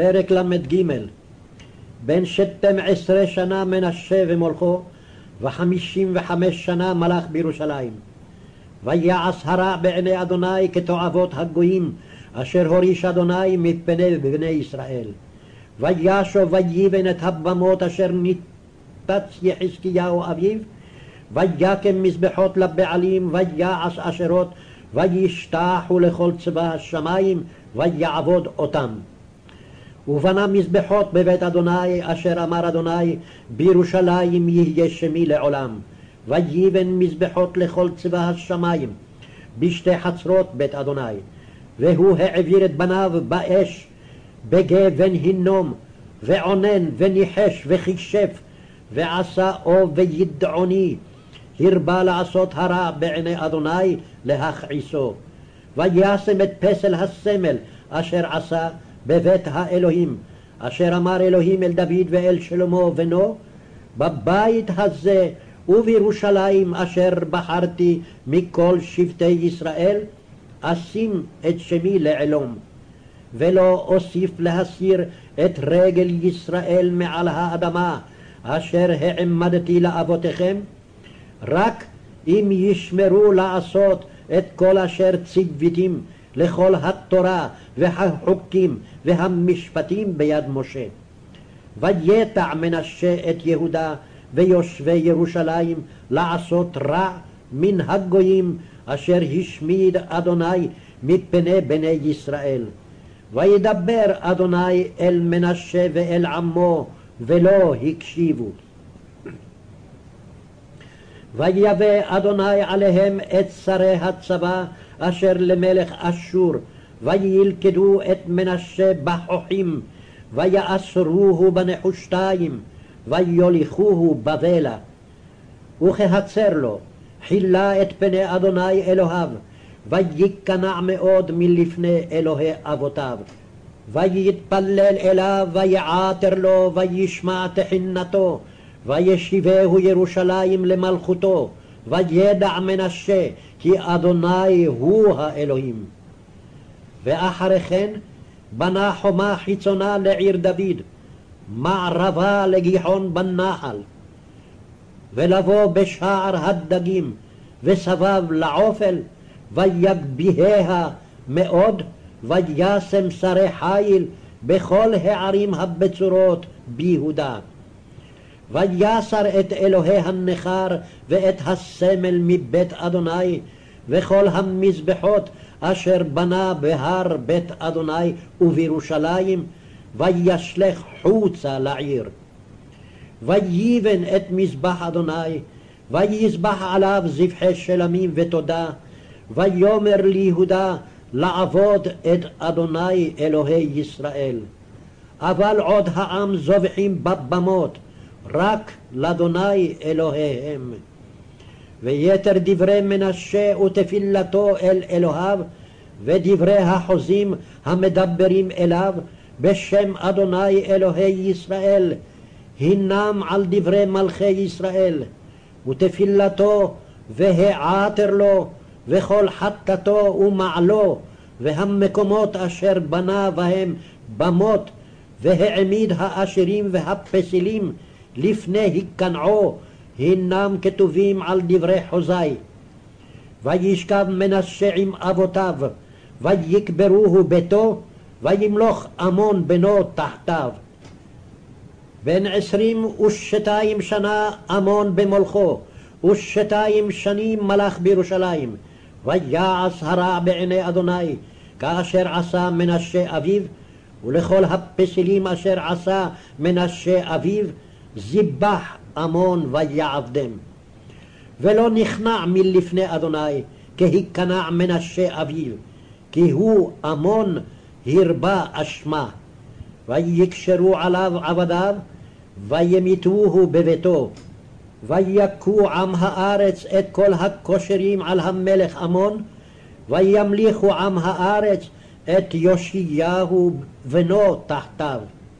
פרק ל"ג בן שתים עשרה שנה מנשה ומולכו וחמישים וחמש שנה מלך בירושלים. ויעש הרע בעיני אדוני כתועבות הגויים אשר הוריש אדוני מפני בני ישראל. וישוב ויבן את הבמות אשר ניתץ יחזקיהו אביו ויקם מזבחות לבעלים ויעש אשרות וישתחו לכל צבא השמים ויעבוד אותם. ובנה מזבחות בבית אדוני, אשר אמר אדוני, בירושלים יהיה שמי לעולם. ויבן מזבחות לכל צבא השמיים, בשתי חצרות בית אדוני. והוא העביר את בניו באש, בגבן הינום, ועונן, וניחש, וכישף, ועשה אוב וידעוני, הרבה לעשות הרע בעיני אדוני להכעיסו. וישם את פסל הסמל אשר עשה בבית האלוהים, אשר אמר אלוהים אל דוד ואל שלמה בנו, בבית הזה ובירושלים אשר בחרתי מכל שבטי ישראל, אשים את שמי לעלום. ולא אוסיף להסיר את רגל ישראל מעל האדמה, אשר העמדתי לאבותיכם, רק אם ישמרו לעשות את כל אשר ציוויתים לכל התורה והחוקים והמשפטים ביד משה. ויתע מנשה את יהודה ויושבי ירושלים לעשות רע מן הגויים אשר השמיד אדוני מפני בני ישראל. וידבר אדוני אל מנשה ואל עמו ולא הקשיבו. ויבא אדוני עליהם את שרי הצבא אשר למלך אשור, וילכדו את מנשה בחוחים, ויאסרוהו בנחושתיים, ויוליכוהו בבלה. וכהצר לו, חילה את פני אדוני אלוהיו, וייכנע מאוד מלפני אלוהי אבותיו. ויתפלל אליו, ויעתר לו, וישמע תחינתו, וישיבהו ירושלים למלכותו, וידע מנשה כי אדוני הוא האלוהים. ואחרי כן בנה חומה חיצונה לעיר דוד, מערבה לגיחון בנחל, ולבוא בשער הדגים, וסבב לעופל, ויגביהה מאוד, וישם שרי חיל בכל הערים הבצורות ביהודה. ויסר את אלוהי הנכר ואת הסמל מבית אדוני, וכל המזבחות אשר בנה בהר בית אדוני ובירושלים, וישלך חוצה לעיר. וייבן את מזבח אדוני, ויזבח עליו זבחי שלמים ותודה, ויאמר ליהודה לעבוד את אדוני אלוהי ישראל. אבל עוד העם זובחים בבמות, רק לאדוני אלוהיהם. ויתר דברי מנשה ותפילתו אל אלוהיו, ודברי החוזים המדברים אליו בשם אדוני אלוהי ישראל, הנם על דברי מלכי ישראל, ותפילתו והעתר לו, וכל חטאתו ומעלו, והמקומות אשר בנה בהם במות, והעמיד האשרים והפסילים לפני היכנעו, הנם כתובים על דברי חוזי. וישכב מנשה עם אבותיו, ויקברוהו ביתו, וימלוך עמון בנו תחתיו. בן עשרים ושתיים שנה עמון במולכו, ושתיים שנים מלך בירושלים. ויעש הרע בעיני אדוני, כאשר עשה מנשה אביו, ולכל הפסילים אשר עשה מנשה אביו, זיבח עמון ויעבדם. ולא נכנע מלפני אדוני, כי היכנע מנשה אביו, כי הוא עמון הרבה אשמה. ויקשרו עליו עבדיו, וימיתוהו בביתו. ויכו עם הארץ את כל הכושרים על המלך עמון, וימליכו עם הארץ את יאשיהו בנו תחתיו.